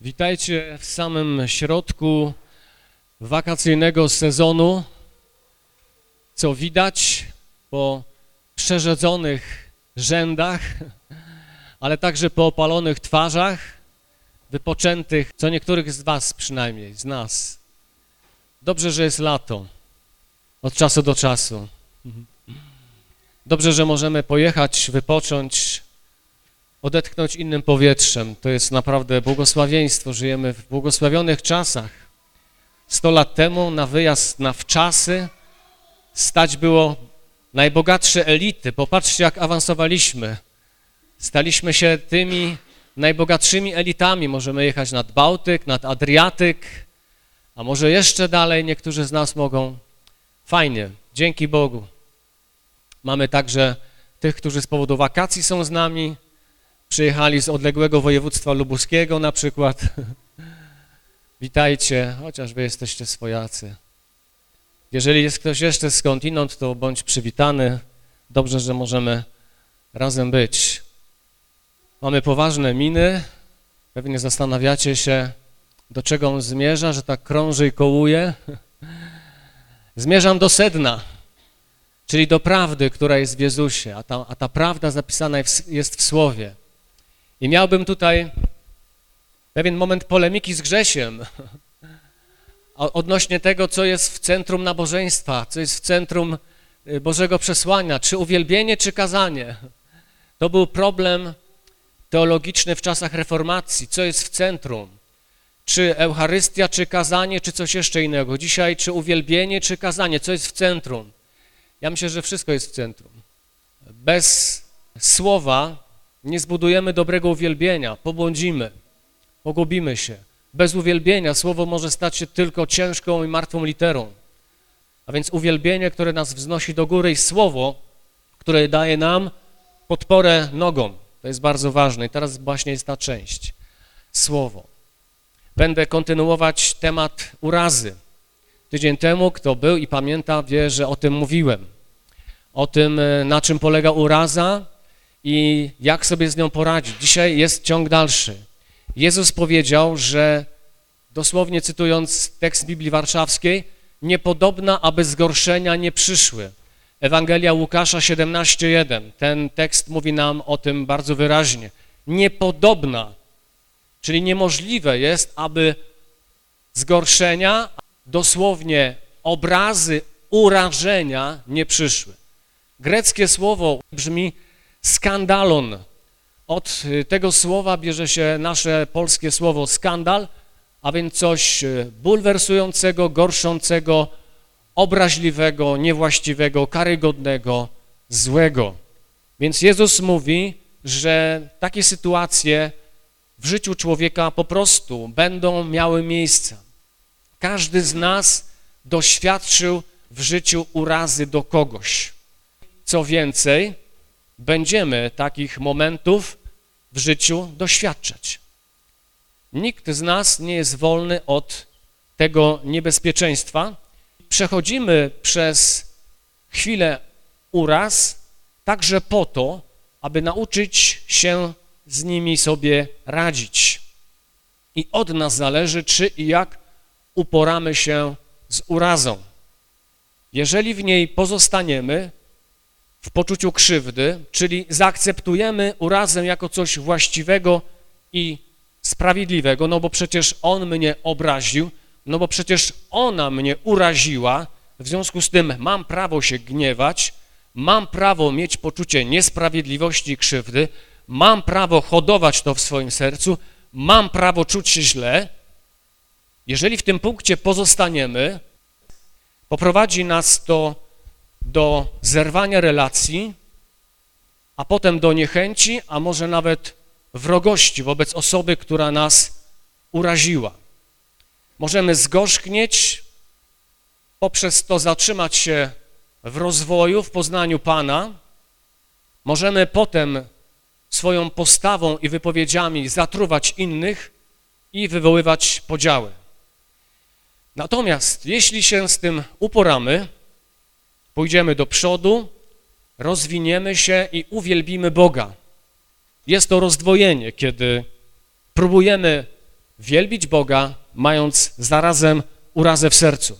Witajcie w samym środku wakacyjnego sezonu. Co widać po przerzedzonych rzędach, ale także po opalonych twarzach, wypoczętych, co niektórych z was przynajmniej, z nas. Dobrze, że jest lato, od czasu do czasu. Dobrze, że możemy pojechać, wypocząć, odetchnąć innym powietrzem. To jest naprawdę błogosławieństwo. Żyjemy w błogosławionych czasach. Sto lat temu na wyjazd na wczasy stać było najbogatsze elity. Popatrzcie, jak awansowaliśmy. Staliśmy się tymi najbogatszymi elitami. Możemy jechać nad Bałtyk, nad Adriatyk, a może jeszcze dalej niektórzy z nas mogą. Fajnie, dzięki Bogu. Mamy także tych, którzy z powodu wakacji są z nami, przyjechali z odległego województwa lubuskiego na przykład. Witajcie, chociaż wy jesteście swojacy. Jeżeli jest ktoś jeszcze skądinąd, to bądź przywitany. Dobrze, że możemy razem być. Mamy poważne miny. Pewnie zastanawiacie się, do czego on zmierza, że tak krąży i kołuje. Zmierzam do sedna, czyli do prawdy, która jest w Jezusie, a ta, a ta prawda zapisana jest w Słowie. I miałbym tutaj pewien moment polemiki z Grzesiem odnośnie tego, co jest w centrum nabożeństwa, co jest w centrum y, Bożego przesłania, czy uwielbienie, czy kazanie. To był problem teologiczny w czasach reformacji, co jest w centrum. Czy Eucharystia, czy kazanie, czy coś jeszcze innego. Dzisiaj czy uwielbienie, czy kazanie, co jest w centrum. Ja myślę, że wszystko jest w centrum. Bez słowa nie zbudujemy dobrego uwielbienia, pobłądzimy, pogubimy się. Bez uwielbienia słowo może stać się tylko ciężką i martwą literą. A więc uwielbienie, które nas wznosi do góry i słowo, które daje nam podporę nogom. To jest bardzo ważne i teraz właśnie jest ta część. Słowo. Będę kontynuować temat urazy. Tydzień temu, kto był i pamięta, wie, że o tym mówiłem. O tym, e, na czym polega uraza, i jak sobie z nią poradzić. Dzisiaj jest ciąg dalszy. Jezus powiedział, że dosłownie cytując tekst Biblii Warszawskiej, niepodobna, aby zgorszenia nie przyszły. Ewangelia Łukasza 17:1. Ten tekst mówi nam o tym bardzo wyraźnie. Niepodobna, czyli niemożliwe jest, aby zgorszenia, dosłownie obrazy urażenia nie przyszły. Greckie słowo brzmi skandalon. Od y, tego słowa bierze się nasze polskie słowo skandal, a więc coś y, bulwersującego, gorszącego, obraźliwego, niewłaściwego, karygodnego, złego. Więc Jezus mówi, że takie sytuacje w życiu człowieka po prostu będą miały miejsce. Każdy z nas doświadczył w życiu urazy do kogoś. Co więcej, będziemy takich momentów w życiu doświadczać. Nikt z nas nie jest wolny od tego niebezpieczeństwa. Przechodzimy przez chwilę uraz także po to, aby nauczyć się z nimi sobie radzić. I od nas zależy, czy i jak uporamy się z urazą. Jeżeli w niej pozostaniemy, w poczuciu krzywdy, czyli zaakceptujemy urazę jako coś właściwego i sprawiedliwego, no bo przecież on mnie obraził, no bo przecież ona mnie uraziła, w związku z tym mam prawo się gniewać, mam prawo mieć poczucie niesprawiedliwości i krzywdy, mam prawo hodować to w swoim sercu, mam prawo czuć się źle. Jeżeli w tym punkcie pozostaniemy, poprowadzi nas to do zerwania relacji, a potem do niechęci, a może nawet wrogości wobec osoby, która nas uraziła. Możemy zgorzknieć, poprzez to zatrzymać się w rozwoju, w poznaniu Pana. Możemy potem swoją postawą i wypowiedziami zatruwać innych i wywoływać podziały. Natomiast jeśli się z tym uporamy, Pójdziemy do przodu, rozwiniemy się i uwielbimy Boga. Jest to rozdwojenie, kiedy próbujemy wielbić Boga, mając zarazem urazę w sercu.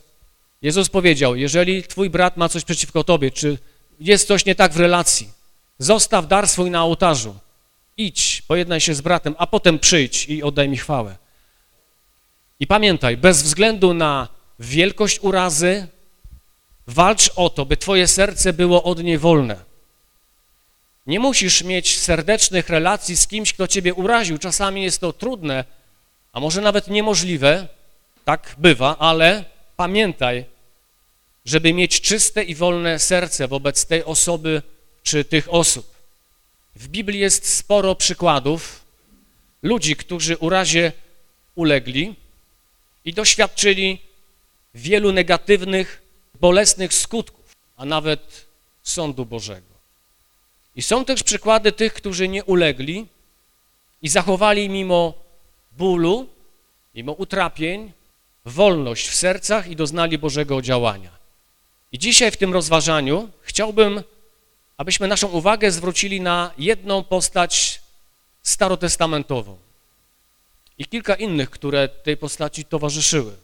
Jezus powiedział, jeżeli twój brat ma coś przeciwko tobie, czy jest coś nie tak w relacji, zostaw dar swój na ołtarzu, idź, pojednaj się z bratem, a potem przyjdź i oddaj mi chwałę. I pamiętaj, bez względu na wielkość urazy, walcz o to, by twoje serce było od niej wolne. Nie musisz mieć serdecznych relacji z kimś, kto ciebie uraził. Czasami jest to trudne, a może nawet niemożliwe, tak bywa, ale pamiętaj, żeby mieć czyste i wolne serce wobec tej osoby czy tych osób. W Biblii jest sporo przykładów ludzi, którzy urazie ulegli i doświadczyli wielu negatywnych, bolesnych skutków, a nawet sądu Bożego. I są też przykłady tych, którzy nie ulegli i zachowali mimo bólu, mimo utrapień, wolność w sercach i doznali Bożego działania. I dzisiaj w tym rozważaniu chciałbym, abyśmy naszą uwagę zwrócili na jedną postać starotestamentową i kilka innych, które tej postaci towarzyszyły.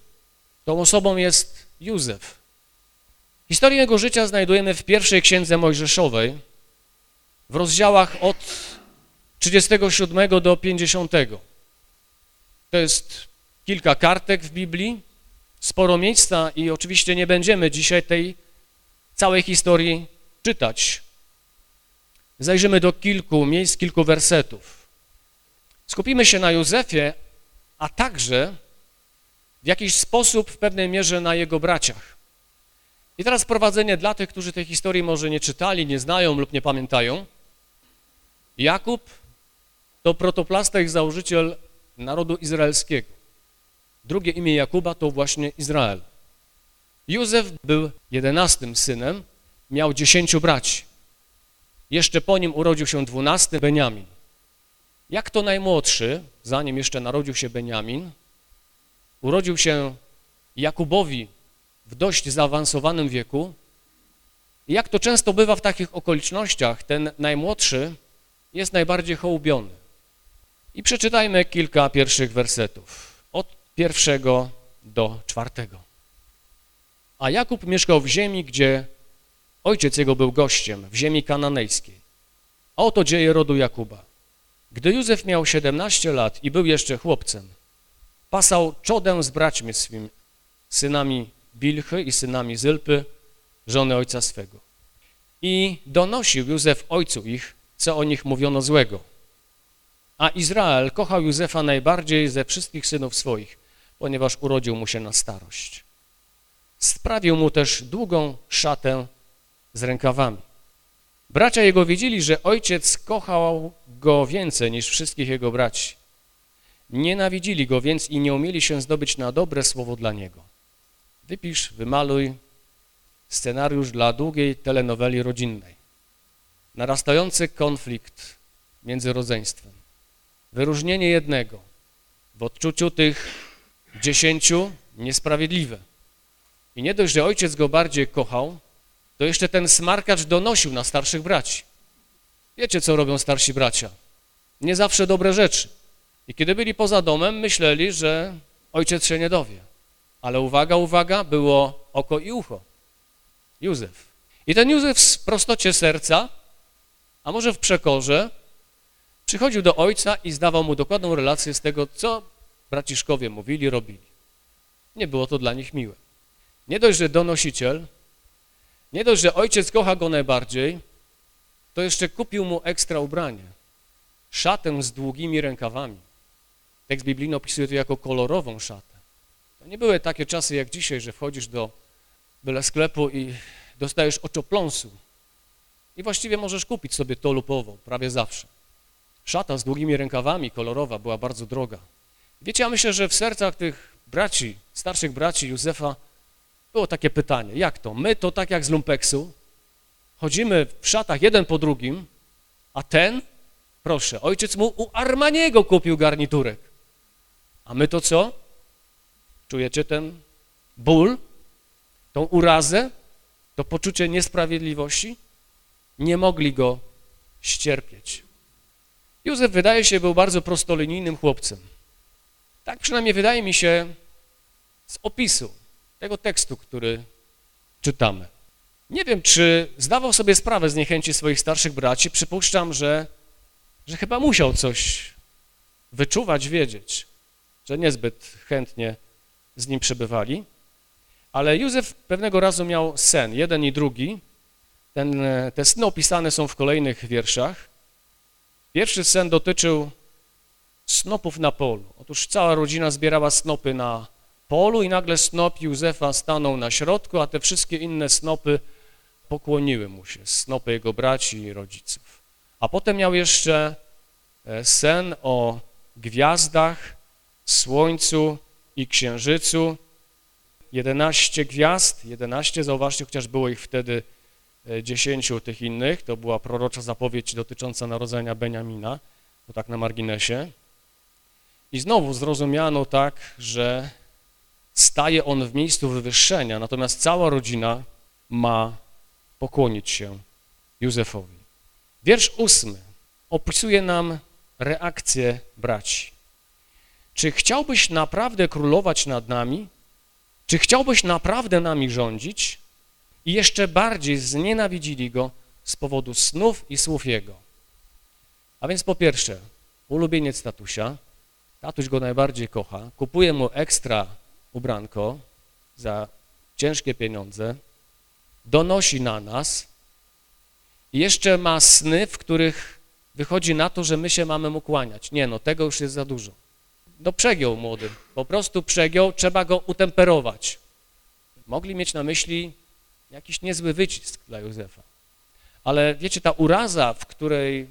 Tą osobą jest Józef. Historię jego życia znajdujemy w pierwszej księdze Mojżeszowej, w rozdziałach od 37 do 50. To jest kilka kartek w Biblii, sporo miejsca i oczywiście nie będziemy dzisiaj tej całej historii czytać. Zajrzymy do kilku miejsc, kilku wersetów. Skupimy się na Józefie, a także w jakiś sposób w pewnej mierze na jego braciach. I teraz prowadzenie dla tych, którzy tej historii może nie czytali, nie znają lub nie pamiętają. Jakub to protoplasta i założyciel narodu izraelskiego. Drugie imię Jakuba to właśnie Izrael. Józef był jedenastym synem, miał dziesięciu braci. Jeszcze po nim urodził się dwunasty Beniamin. Jak to najmłodszy, zanim jeszcze narodził się Beniamin, urodził się Jakubowi w dość zaawansowanym wieku, jak to często bywa w takich okolicznościach, ten najmłodszy jest najbardziej hołubiony. I przeczytajmy kilka pierwszych wersetów, od pierwszego do czwartego. A Jakub mieszkał w ziemi, gdzie ojciec jego był gościem, w ziemi kananejskiej. A oto dzieje rodu Jakuba. Gdy Józef miał 17 lat i był jeszcze chłopcem, pasał czodę z braćmi swym, synami Bilchy i synami Zylpy, żony ojca swego. I donosił Józef ojcu ich, co o nich mówiono złego. A Izrael kochał Józefa najbardziej ze wszystkich synów swoich, ponieważ urodził mu się na starość. Sprawił mu też długą szatę z rękawami. Bracia jego wiedzieli, że ojciec kochał go więcej niż wszystkich jego braci. Nienawidzili go więc i nie umieli się zdobyć na dobre słowo dla niego. Wypisz, wymaluj scenariusz dla długiej telenoweli rodzinnej. Narastający konflikt między rodzeństwem. Wyróżnienie jednego w odczuciu tych dziesięciu niesprawiedliwe. I nie dość, że ojciec go bardziej kochał, to jeszcze ten smarkacz donosił na starszych braci. Wiecie, co robią starsi bracia? Nie zawsze dobre rzeczy. I kiedy byli poza domem, myśleli, że ojciec się nie dowie. Ale uwaga, uwaga, było oko i ucho. Józef. I ten Józef w prostocie serca, a może w przekorze, przychodził do ojca i zdawał mu dokładną relację z tego, co braciszkowie mówili, robili. Nie było to dla nich miłe. Nie dość, że donosiciel, nie dość, że ojciec kocha go najbardziej, to jeszcze kupił mu ekstra ubranie. Szatę z długimi rękawami. Tekst biblijny opisuje to jako kolorową szatę. To nie były takie czasy jak dzisiaj, że wchodzisz do byle sklepu i dostajesz oczopląsu. I właściwie możesz kupić sobie to lub prawie zawsze. Szata z długimi rękawami, kolorowa, była bardzo droga. Wiecie, ja myślę, że w sercach tych braci, starszych braci Józefa było takie pytanie, jak to? My to tak jak z lumpeksu, chodzimy w szatach jeden po drugim, a ten, proszę, ojciec mu u Armaniego kupił garniturek. A my to co? Czujecie ten ból, tą urazę, to poczucie niesprawiedliwości? Nie mogli go ścierpieć. Józef wydaje się był bardzo prostolinijnym chłopcem. Tak przynajmniej wydaje mi się z opisu tego tekstu, który czytamy. Nie wiem, czy zdawał sobie sprawę z niechęci swoich starszych braci. Przypuszczam, że, że chyba musiał coś wyczuwać, wiedzieć, że niezbyt chętnie z nim przebywali. Ale Józef pewnego razu miał sen, jeden i drugi. Ten, te sny opisane są w kolejnych wierszach. Pierwszy sen dotyczył snopów na polu. Otóż cała rodzina zbierała snopy na polu i nagle snop Józefa stanął na środku, a te wszystkie inne snopy pokłoniły mu się, snopy jego braci i rodziców. A potem miał jeszcze e, sen o gwiazdach, słońcu i księżycu. Jedenaście gwiazd, jedenaście, zauważcie, chociaż było ich wtedy e, dziesięciu tych innych, to była prorocza zapowiedź dotycząca narodzenia Beniamina, to tak na marginesie. I znowu zrozumiano tak, że staje on w miejscu wywyższenia, natomiast cała rodzina ma pokłonić się Józefowi. Wiersz ósmy opisuje nam reakcję braci. Czy chciałbyś naprawdę królować nad nami? Czy chciałbyś naprawdę nami rządzić? I jeszcze bardziej znienawidzili go z powodu snów i słów jego. A więc po pierwsze, ulubieniec tatusia, tatuś go najbardziej kocha, kupuje mu ekstra ubranko za ciężkie pieniądze, donosi na nas i jeszcze ma sny, w których wychodzi na to, że my się mamy mu kłaniać. Nie no, tego już jest za dużo. No przegiął młody, po prostu przegiął, trzeba go utemperować. Mogli mieć na myśli jakiś niezły wycisk dla Józefa. Ale wiecie, ta uraza, w której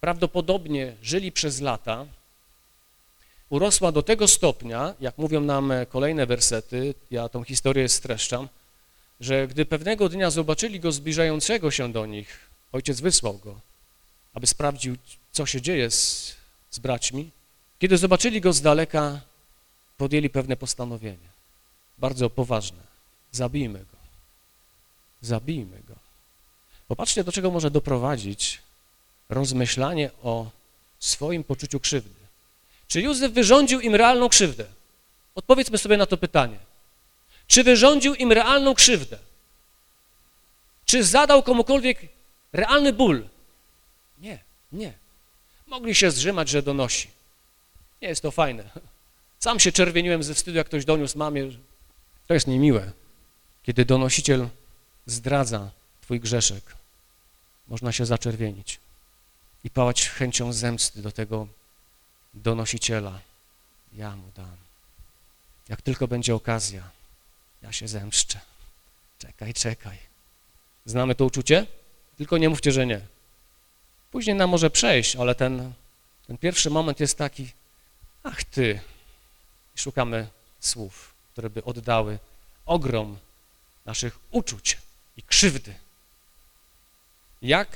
prawdopodobnie żyli przez lata, urosła do tego stopnia, jak mówią nam kolejne wersety, ja tą historię streszczam, że gdy pewnego dnia zobaczyli go zbliżającego się do nich, ojciec wysłał go, aby sprawdził, co się dzieje z, z braćmi. Kiedy zobaczyli go z daleka, podjęli pewne postanowienie, bardzo poważne. Zabijmy go. Zabijmy go. Popatrzcie, do czego może doprowadzić rozmyślanie o swoim poczuciu krzywdy. Czy Józef wyrządził im realną krzywdę? Odpowiedzmy sobie na to pytanie. Czy wyrządził im realną krzywdę? Czy zadał komukolwiek realny ból? Nie, nie. Mogli się zrzymać, że donosi. Nie jest to fajne. Sam się czerwieniłem ze wstydu, jak ktoś doniósł mamie. To jest niemiłe, kiedy donosiciel zdradza twój grzeszek. Można się zaczerwienić i pałać chęcią zemsty do tego donosiciela. Ja mu dam. Jak tylko będzie okazja, ja się zemszczę. Czekaj, czekaj. Znamy to uczucie? Tylko nie mówcie, że nie. Później nam może przejść, ale ten, ten pierwszy moment jest taki, ach ty. I szukamy słów, które by oddały ogrom naszych uczuć i krzywdy. Jak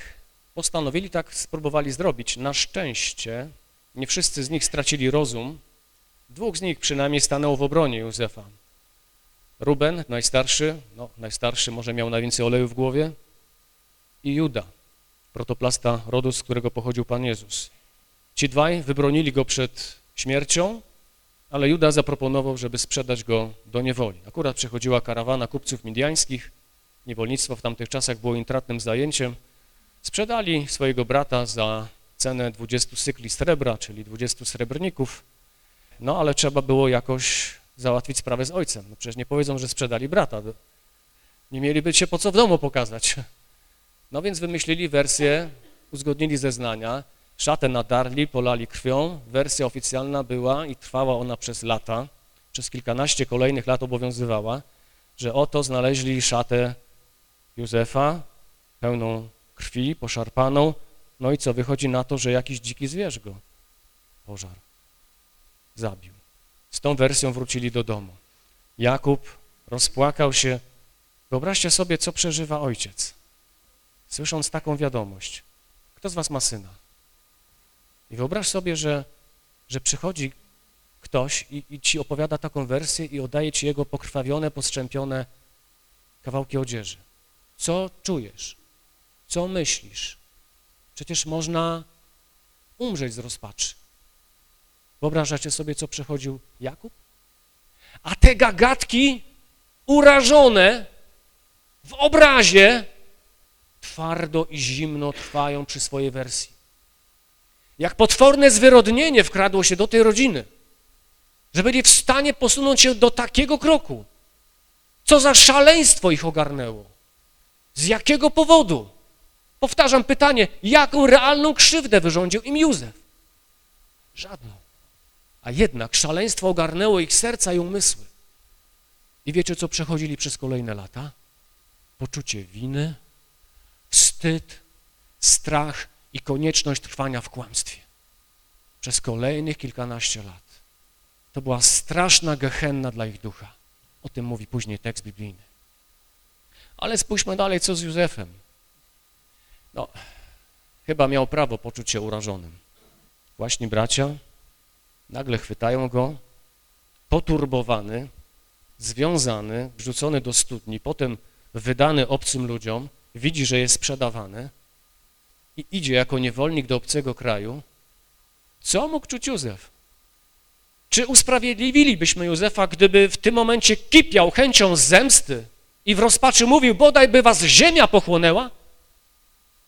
postanowili, tak spróbowali zrobić. Na szczęście nie wszyscy z nich stracili rozum. Dwóch z nich przynajmniej stanęło w obronie Józefa. Ruben, najstarszy, no najstarszy może miał najwięcej oleju w głowie i Juda, protoplasta rodu, z którego pochodził Pan Jezus. Ci dwaj wybronili go przed śmiercią, ale Juda zaproponował, żeby sprzedać go do niewoli. Akurat przechodziła karawana kupców midiańskich, niewolnictwo w tamtych czasach było intratnym zajęciem. Sprzedali swojego brata za cenę 20 cykli srebra, czyli 20 srebrników, no ale trzeba było jakoś załatwić sprawę z ojcem. No przecież nie powiedzą, że sprzedali brata. Nie mieliby się po co w domu pokazać. No więc wymyślili wersję, uzgodnili zeznania, szatę nadarli, polali krwią. Wersja oficjalna była i trwała ona przez lata, przez kilkanaście kolejnych lat obowiązywała, że oto znaleźli szatę Józefa, pełną krwi, poszarpaną, no i co, wychodzi na to, że jakiś dziki zwierz go pożar, zabił. Z tą wersją wrócili do domu. Jakub rozpłakał się. Wyobraźcie sobie, co przeżywa ojciec, słysząc taką wiadomość. Kto z was ma syna? I wyobraź sobie, że, że przychodzi ktoś i, i ci opowiada taką wersję i oddaje ci jego pokrwawione, postrzępione kawałki odzieży. Co czujesz? Co myślisz? Przecież można umrzeć z rozpaczy. Wyobrażacie sobie, co przechodził Jakub? A te gagatki urażone w obrazie twardo i zimno trwają przy swojej wersji. Jak potworne zwyrodnienie wkradło się do tej rodziny, że byli w stanie posunąć się do takiego kroku. Co za szaleństwo ich ogarnęło? Z jakiego powodu? Powtarzam pytanie, jaką realną krzywdę wyrządził im Józef? Żadną. A jednak szaleństwo ogarnęło ich serca i umysły. I wiecie, co przechodzili przez kolejne lata? Poczucie winy, wstyd, strach i konieczność trwania w kłamstwie. Przez kolejnych kilkanaście lat. To była straszna gehenna dla ich ducha. O tym mówi później tekst biblijny. Ale spójrzmy dalej, co z Józefem. No, chyba miał prawo poczuć się urażonym. Właśnie bracia nagle chwytają go, poturbowany, związany, wrzucony do studni, potem wydany obcym ludziom, widzi, że jest sprzedawany i idzie jako niewolnik do obcego kraju. Co mógł czuć Józef? Czy usprawiedliwilibyśmy Józefa, gdyby w tym momencie kipiał chęcią zemsty i w rozpaczy mówił, bodaj by was ziemia pochłonęła?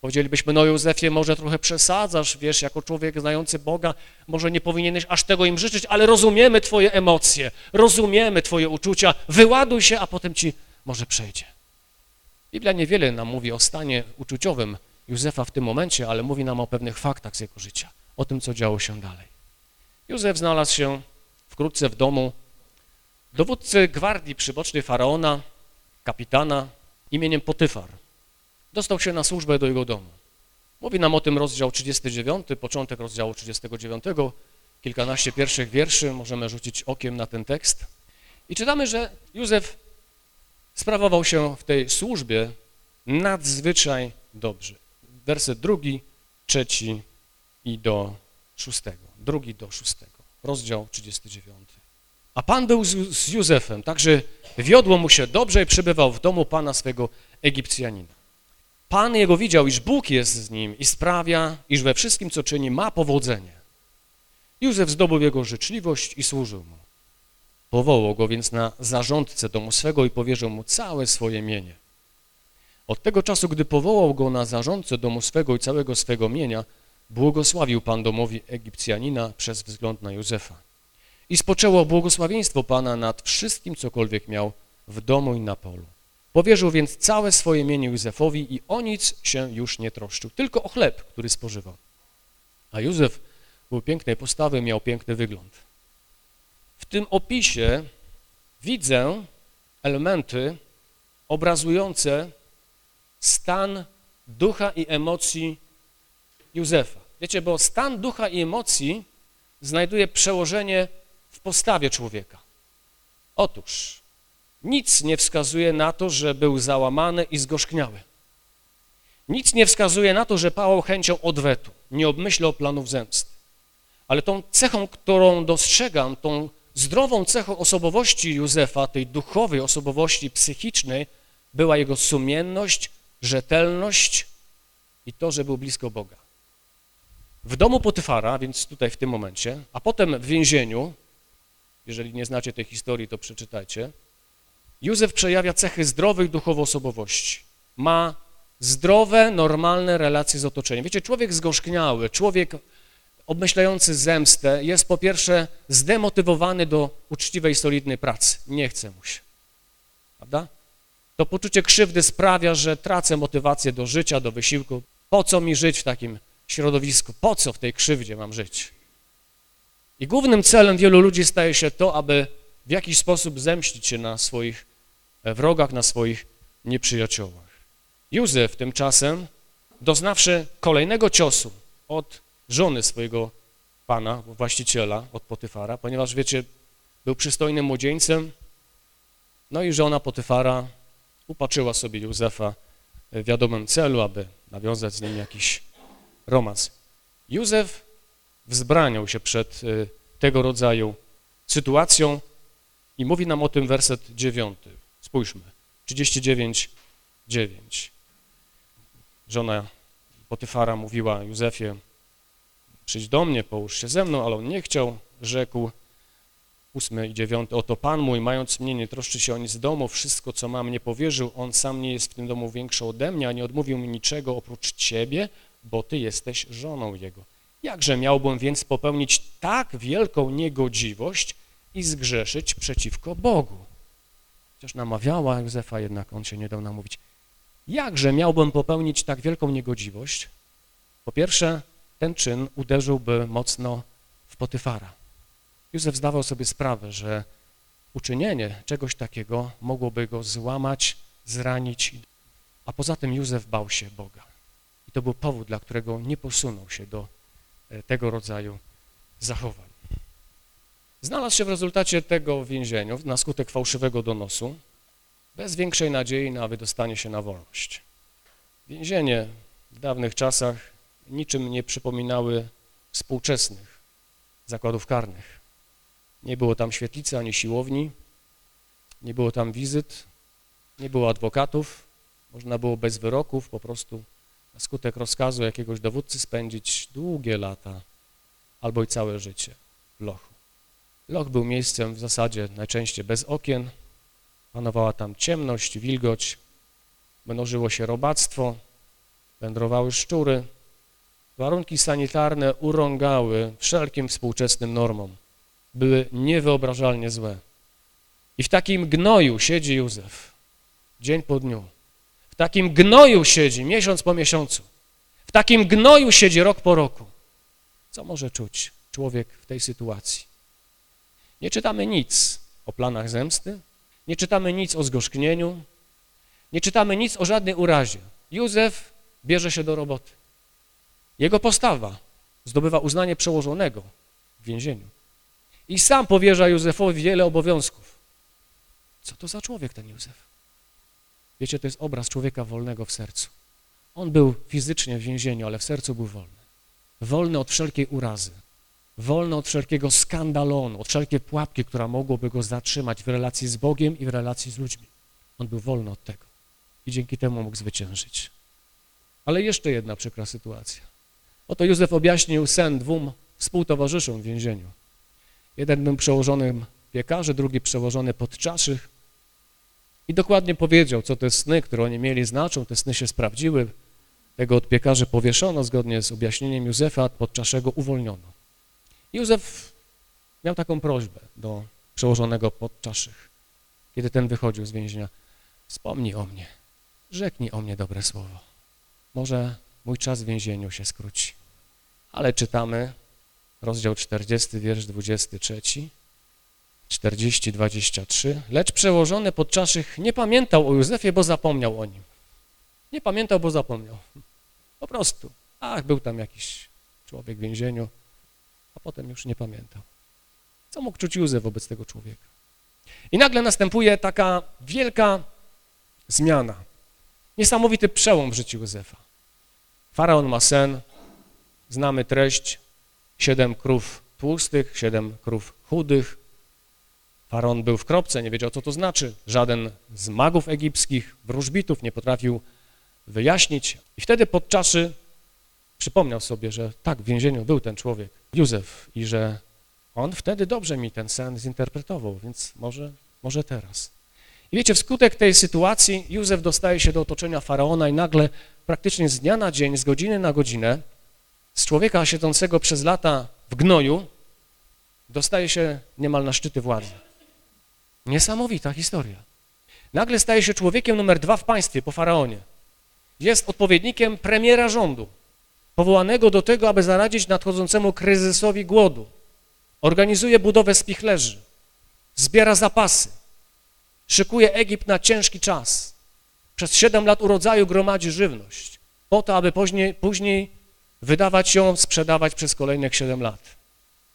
Powiedzielibyśmy, no Józefie, może trochę przesadzasz, wiesz, jako człowiek znający Boga, może nie powinieneś aż tego im życzyć, ale rozumiemy twoje emocje, rozumiemy twoje uczucia, wyładuj się, a potem ci może przejdzie. Biblia niewiele nam mówi o stanie uczuciowym Józefa w tym momencie, ale mówi nam o pewnych faktach z jego życia, o tym, co działo się dalej. Józef znalazł się wkrótce w domu dowódcy gwardii przybocznej Faraona, kapitana imieniem Potyfar. Dostał się na służbę do jego domu. Mówi nam o tym rozdział 39, początek rozdziału 39, kilkanaście pierwszych wierszy, możemy rzucić okiem na ten tekst. I czytamy, że Józef sprawował się w tej służbie nadzwyczaj dobrze. Werset drugi, trzeci i do szóstego. Drugi do szóstego. Rozdział 39. A Pan był z, z Józefem, także wiodło mu się dobrze i przebywał w domu Pana swego Egipcjanina. Pan jego widział, iż Bóg jest z nim i sprawia, iż we wszystkim, co czyni, ma powodzenie. Józef zdobył jego życzliwość i służył mu. Powołał go więc na zarządcę domu swego i powierzył mu całe swoje mienie. Od tego czasu, gdy powołał go na zarządcę domu swego i całego swego mienia, błogosławił Pan domowi Egipcjanina przez wzgląd na Józefa. I spoczęło błogosławieństwo Pana nad wszystkim, cokolwiek miał w domu i na polu. Powierzył więc całe swoje mienie Józefowi i o nic się już nie troszczył, tylko o chleb, który spożywał. A Józef był pięknej postawy, miał piękny wygląd. W tym opisie widzę elementy obrazujące stan ducha i emocji Józefa. Wiecie, bo stan ducha i emocji znajduje przełożenie w postawie człowieka. Otóż nic nie wskazuje na to, że był załamany i zgorzkniały. Nic nie wskazuje na to, że pałał chęcią odwetu, nie obmyślał planów zemsty. Ale tą cechą, którą dostrzegam, tą zdrową cechą osobowości Józefa, tej duchowej osobowości psychicznej, była jego sumienność, rzetelność i to, że był blisko Boga. W domu Potyfara, więc tutaj w tym momencie, a potem w więzieniu, jeżeli nie znacie tej historii, to przeczytajcie, Józef przejawia cechy zdrowych duchowo osobowości. Ma zdrowe, normalne relacje z otoczeniem. Wiecie, człowiek zgorzkniały, człowiek obmyślający zemstę jest po pierwsze zdemotywowany do uczciwej, solidnej pracy. Nie chce mu się. Prawda? To poczucie krzywdy sprawia, że tracę motywację do życia, do wysiłku. Po co mi żyć w takim środowisku? Po co w tej krzywdzie mam żyć? I głównym celem wielu ludzi staje się to, aby w jakiś sposób zemścić się na swoich wrogach, na swoich nieprzyjaciołach. Józef tymczasem, doznawszy kolejnego ciosu od żony swojego pana, właściciela, od Potyfara, ponieważ, wiecie, był przystojnym młodzieńcem, no i żona Potyfara upatrzyła sobie Józefa w wiadomym celu, aby nawiązać z nim jakiś romans. Józef wzbraniał się przed y, tego rodzaju sytuacją i mówi nam o tym werset dziewiąty. Spójrzmy, 39, 9. Żona Potyfara mówiła Józefie, przyjdź do mnie, połóż się ze mną, ale on nie chciał. rzekł, ósmy i dziewiąty, oto Pan mój, mając mnie, nie troszczy się o nic z domu, wszystko, co mam, nie powierzył, On sam nie jest w tym domu większy ode mnie, a nie odmówił mi niczego oprócz Ciebie, bo Ty jesteś żoną Jego. Jakże miałbym więc popełnić tak wielką niegodziwość i zgrzeszyć przeciwko Bogu? Chociaż namawiała Józefa, jednak on się nie dał namówić. Jakże miałbym popełnić tak wielką niegodziwość? Po pierwsze, ten czyn uderzyłby mocno w Potyfara. Józef zdawał sobie sprawę, że uczynienie czegoś takiego mogłoby go złamać, zranić, a poza tym Józef bał się Boga. I to był powód, dla którego nie posunął się do e, tego rodzaju zachowań. Znalazł się w rezultacie tego w więzieniu na skutek fałszywego donosu, bez większej nadziei na wydostanie się na wolność. Więzienie w dawnych czasach niczym nie przypominały współczesnych zakładów karnych. Nie było tam świetlicy ani siłowni, nie było tam wizyt, nie było adwokatów, można było bez wyroków po prostu na skutek rozkazu jakiegoś dowódcy spędzić długie lata albo i całe życie w lochu. Loch był miejscem w zasadzie najczęściej bez okien, panowała tam ciemność, wilgoć, mnożyło się robactwo, wędrowały szczury. Warunki sanitarne urągały wszelkim współczesnym normom. Były niewyobrażalnie złe. I w takim gnoju siedzi Józef, dzień po dniu. W takim gnoju siedzi miesiąc po miesiącu. W takim gnoju siedzi rok po roku. Co może czuć człowiek w tej sytuacji? Nie czytamy nic o planach zemsty, nie czytamy nic o zgorzknieniu, nie czytamy nic o żadnej urazie. Józef bierze się do roboty. Jego postawa zdobywa uznanie przełożonego w więzieniu. I sam powierza Józefowi wiele obowiązków. Co to za człowiek ten Józef? Wiecie, to jest obraz człowieka wolnego w sercu. On był fizycznie w więzieniu, ale w sercu był wolny. Wolny od wszelkiej urazy, wolny od wszelkiego skandalonu, od wszelkiej pułapki, która mogłoby go zatrzymać w relacji z Bogiem i w relacji z ludźmi. On był wolny od tego i dzięki temu mógł zwyciężyć. Ale jeszcze jedna przykra sytuacja. Oto Józef objaśnił sen dwóm współtowarzyszom w więzieniu. Jeden był przełożonym piekarzy, drugi przełożony podczaszych i dokładnie powiedział, co te sny, które oni mieli, znaczą. Te sny się sprawdziły. Tego od piekarzy powieszono zgodnie z objaśnieniem Józefa, podczaszego uwolniono. Józef miał taką prośbę do przełożonego podczaszych, kiedy ten wychodził z więzienia. Wspomnij o mnie, rzeknij o mnie dobre słowo. Może mój czas w więzieniu się skróci. Ale czytamy rozdział 40, wiersz 23, 40, 23. Lecz przełożony podczaszych nie pamiętał o Józefie, bo zapomniał o nim. Nie pamiętał, bo zapomniał. Po prostu. Ach, był tam jakiś człowiek w więzieniu, a potem już nie pamiętał. Co mógł czuć Józef wobec tego człowieka? I nagle następuje taka wielka zmiana. Niesamowity przełom w życiu Józefa. Faraon ma sen, znamy treść, siedem krów tłustych, siedem krów chudych. Faraon był w kropce, nie wiedział, co to znaczy. Żaden z magów egipskich, wróżbitów nie potrafił wyjaśnić. I wtedy podczaszy przypomniał sobie, że tak, w więzieniu był ten człowiek, Józef, i że on wtedy dobrze mi ten sen zinterpretował, więc może, może teraz. I wiecie, wskutek tej sytuacji Józef dostaje się do otoczenia Faraona i nagle praktycznie z dnia na dzień, z godziny na godzinę z człowieka siedzącego przez lata w gnoju dostaje się niemal na szczyty władzy. Niesamowita historia. Nagle staje się człowiekiem numer dwa w państwie po Faraonie. Jest odpowiednikiem premiera rządu, powołanego do tego, aby zaradzić nadchodzącemu kryzysowi głodu. Organizuje budowę spichlerzy, zbiera zapasy, szykuje Egipt na ciężki czas. Przez siedem lat urodzaju gromadzi żywność, po to, aby później, później wydawać ją, sprzedawać przez kolejnych siedem lat.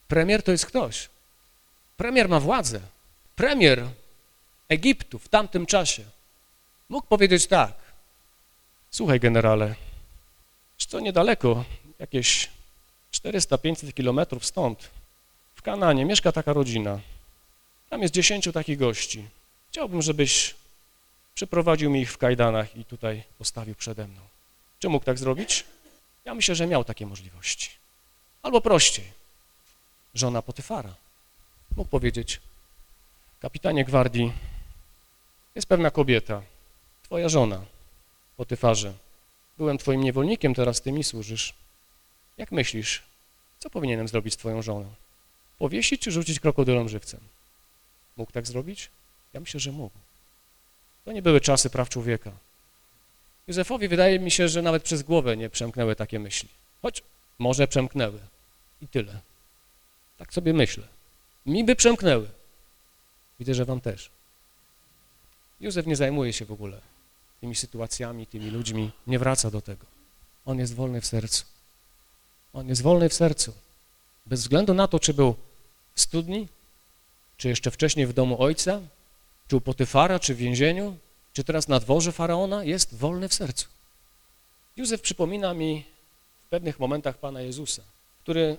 Premier to jest ktoś. Premier ma władzę. Premier Egiptu w tamtym czasie mógł powiedzieć tak. Słuchaj, generale, co niedaleko, jakieś 400-500 kilometrów stąd, w Kananie mieszka taka rodzina. Tam jest dziesięciu takich gości. Chciałbym, żebyś przyprowadził mi ich w kajdanach i tutaj postawił przede mną. Czy mógł tak zrobić? Ja myślę, że miał takie możliwości. Albo prościej, żona Potyfara. Mógł powiedzieć, kapitanie gwardii, jest pewna kobieta, twoja żona, Potyfarze. Byłem twoim niewolnikiem, teraz ty mi służysz. Jak myślisz, co powinienem zrobić z twoją żoną? Powiesić czy rzucić krokodylom żywcem? Mógł tak zrobić? Ja myślę, że mógł. To nie były czasy praw człowieka. Józefowi wydaje mi się, że nawet przez głowę nie przemknęły takie myśli. Choć może przemknęły. I tyle. Tak sobie myślę. Mi by przemknęły. Widzę, że wam też. Józef nie zajmuje się w ogóle tymi sytuacjami, tymi ludźmi. Nie wraca do tego. On jest wolny w sercu. On jest wolny w sercu. Bez względu na to, czy był w studni, czy jeszcze wcześniej w domu ojca, czy u Potyfara, czy w więzieniu, czy teraz na dworze Faraona, jest wolny w sercu. Józef przypomina mi w pewnych momentach Pana Jezusa, który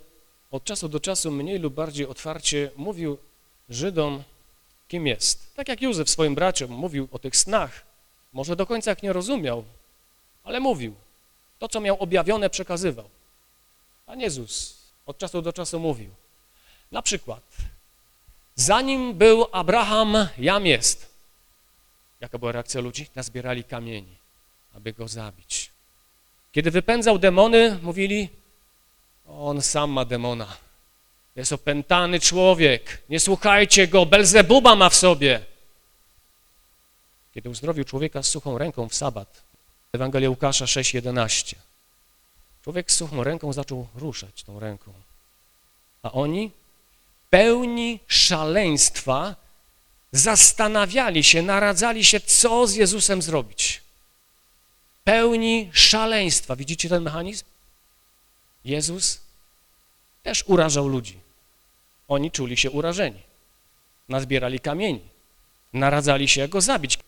od czasu do czasu mniej lub bardziej otwarcie mówił Żydom, kim jest. Tak jak Józef swoim braciom mówił o tych snach, może do końca ich nie rozumiał, ale mówił. To, co miał objawione, przekazywał. Pan Jezus od czasu do czasu mówił. Na przykład, zanim był Abraham, jam jest. Jaka była reakcja ludzi? Nazbierali kamieni, aby go zabić. Kiedy wypędzał demony, mówili, on sam ma demona. Jest opętany człowiek, nie słuchajcie go, Belzebuba ma w sobie. Kiedy uzdrowił człowieka z suchą ręką w sabat, Ewangelia Łukasza 6,11, człowiek z suchą ręką zaczął ruszać tą ręką, a oni pełni szaleństwa zastanawiali się, naradzali się, co z Jezusem zrobić. Pełni szaleństwa. Widzicie ten mechanizm? Jezus też urażał ludzi. Oni czuli się urażeni. Nazbierali kamieni. Naradzali się, go zabić.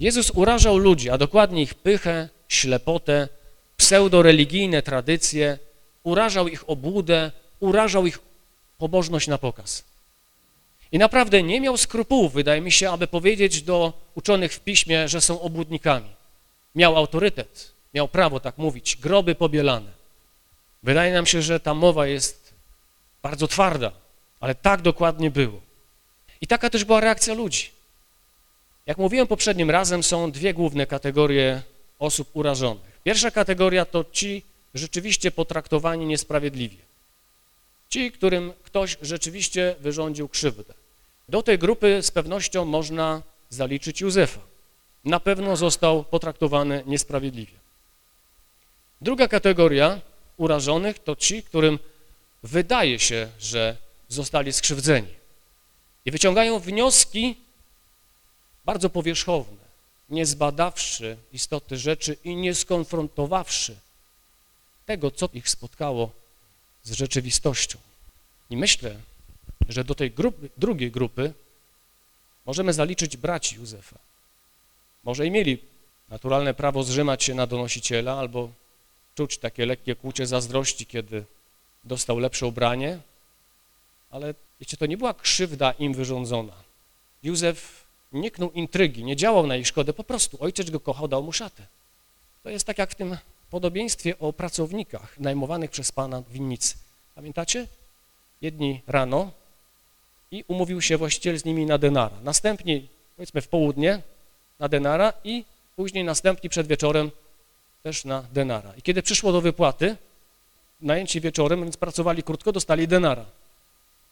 Jezus urażał ludzi, a dokładnie ich pychę, ślepotę, pseudoreligijne tradycje, urażał ich obłudę, urażał ich pobożność na pokaz. I naprawdę nie miał skrupułów, wydaje mi się, aby powiedzieć do uczonych w piśmie, że są obłudnikami. Miał autorytet, miał prawo tak mówić, groby pobielane. Wydaje nam się, że ta mowa jest bardzo twarda, ale tak dokładnie było. I taka też była reakcja ludzi. Jak mówiłem poprzednim razem, są dwie główne kategorie osób urażonych. Pierwsza kategoria to ci rzeczywiście potraktowani niesprawiedliwie. Ci, którym ktoś rzeczywiście wyrządził krzywdę. Do tej grupy z pewnością można zaliczyć Józefa. Na pewno został potraktowany niesprawiedliwie. Druga kategoria urażonych to ci, którym wydaje się, że zostali skrzywdzeni. I wyciągają wnioski bardzo powierzchowne, nie zbadawszy istoty rzeczy i nie skonfrontowawszy tego, co ich spotkało z rzeczywistością. I myślę, że do tej grupy, drugiej grupy możemy zaliczyć braci Józefa. Może i mieli naturalne prawo zrzymać się na donosiciela albo czuć takie lekkie kłucie zazdrości, kiedy dostał lepsze ubranie, ale wiecie, to nie była krzywda im wyrządzona. Józef nie intrygi, nie działał na ich szkodę, po prostu ojciec go kochał, dał mu szatę. To jest tak jak w tym podobieństwie o pracownikach najmowanych przez Pana winnicy. Pamiętacie? Jedni rano i umówił się właściciel z nimi na denara. Następnie, powiedzmy w południe, na denara i później następni przed wieczorem też na denara. I kiedy przyszło do wypłaty, najęci wieczorem, więc pracowali krótko, dostali denara.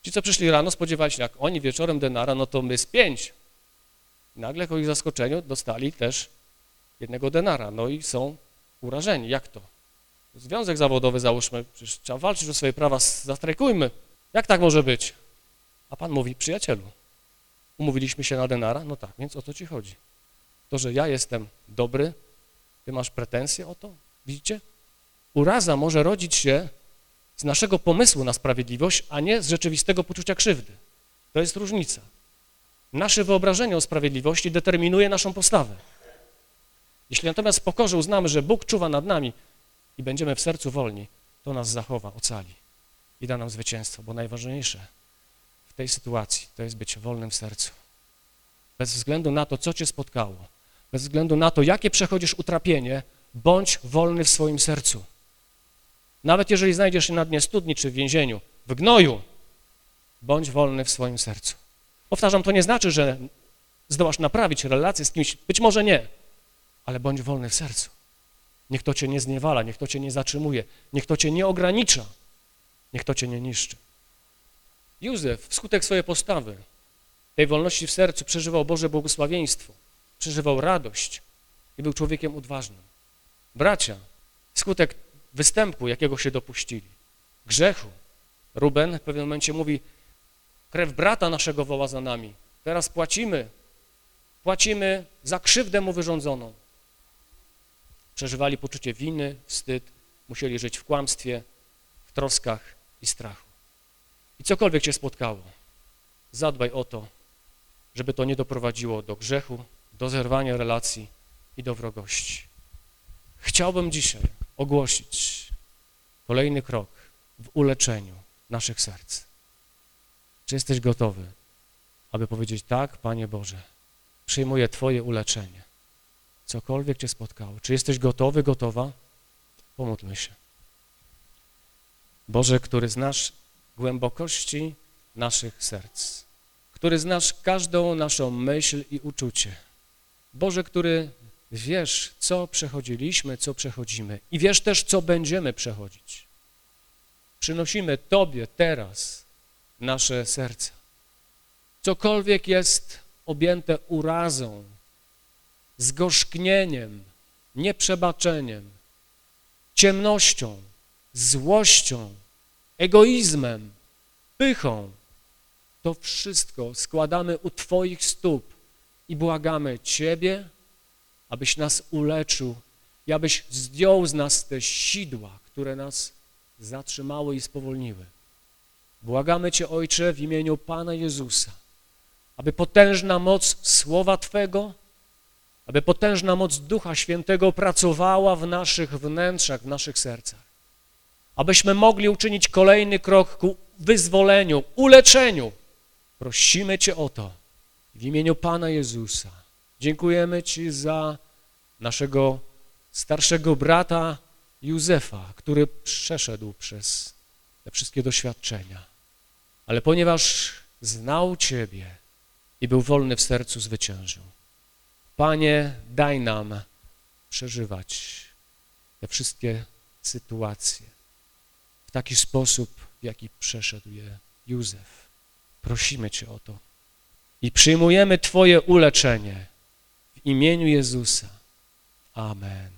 Ci, co przyszli rano, spodziewali się, jak oni wieczorem denara, no to my z pięć. I nagle ku ich zaskoczeniu dostali też jednego denara. No i są urażeni. Jak to? Związek zawodowy załóżmy, przecież trzeba walczyć o swoje prawa, zastrajkujmy. Jak tak może być? A Pan mówi, przyjacielu, umówiliśmy się na denara? No tak, więc o to ci chodzi. To, że ja jestem dobry, ty masz pretensje o to? Widzicie? Uraza może rodzić się z naszego pomysłu na sprawiedliwość, a nie z rzeczywistego poczucia krzywdy. To jest różnica. Nasze wyobrażenie o sprawiedliwości determinuje naszą postawę. Jeśli natomiast w pokorze uznamy, że Bóg czuwa nad nami i będziemy w sercu wolni, to nas zachowa, ocali i da nam zwycięstwo, bo najważniejsze w tej sytuacji to jest być wolnym w sercu. Bez względu na to, co cię spotkało, bez względu na to, jakie przechodzisz utrapienie, bądź wolny w swoim sercu. Nawet jeżeli znajdziesz się na dnie studni czy w więzieniu, w gnoju, bądź wolny w swoim sercu. Powtarzam, to nie znaczy, że zdołasz naprawić relację z kimś, być może nie, ale bądź wolny w sercu. Niech to cię nie zniewala, niech to cię nie zatrzymuje, niech to cię nie ogranicza, niech to cię nie niszczy. Józef wskutek swojej postawy, tej wolności w sercu przeżywał Boże błogosławieństwo, przeżywał radość i był człowiekiem odważnym. Bracia, wskutek występu, jakiego się dopuścili, grzechu, Ruben w pewnym momencie mówi, krew brata naszego woła za nami, teraz płacimy, płacimy za krzywdę mu wyrządzoną. Przeżywali poczucie winy, wstyd, musieli żyć w kłamstwie, w troskach i strachu. I cokolwiek cię spotkało, zadbaj o to, żeby to nie doprowadziło do grzechu, do zerwania relacji i do wrogości. Chciałbym dzisiaj ogłosić kolejny krok w uleczeniu naszych serc. Czy jesteś gotowy, aby powiedzieć tak, Panie Boże, przyjmuję Twoje uleczenie, cokolwiek Cię spotkało. Czy jesteś gotowy, gotowa? Pomódlmy się. Boże, który znasz głębokości naszych serc, który znasz każdą naszą myśl i uczucie. Boże, który wiesz, co przechodziliśmy, co przechodzimy i wiesz też, co będziemy przechodzić. Przynosimy Tobie teraz nasze serca. Cokolwiek jest objęte urazą, zgorzknieniem, nieprzebaczeniem, ciemnością, złością, egoizmem, pychą, to wszystko składamy u Twoich stóp i błagamy Ciebie, abyś nas uleczył i abyś zdjął z nas te sidła, które nas zatrzymały i spowolniły. Błagamy Cię, Ojcze, w imieniu Pana Jezusa, aby potężna moc Słowa Twego, aby potężna moc Ducha Świętego pracowała w naszych wnętrzach, w naszych sercach, abyśmy mogli uczynić kolejny krok ku wyzwoleniu, uleczeniu. Prosimy Cię o to w imieniu Pana Jezusa. Dziękujemy Ci za naszego starszego brata Józefa, który przeszedł przez te wszystkie doświadczenia. Ale ponieważ znał Ciebie i był wolny w sercu, zwyciężył. Panie, daj nam przeżywać te wszystkie sytuacje w taki sposób, w jaki przeszedł je Józef. Prosimy Cię o to i przyjmujemy Twoje uleczenie w imieniu Jezusa. Amen.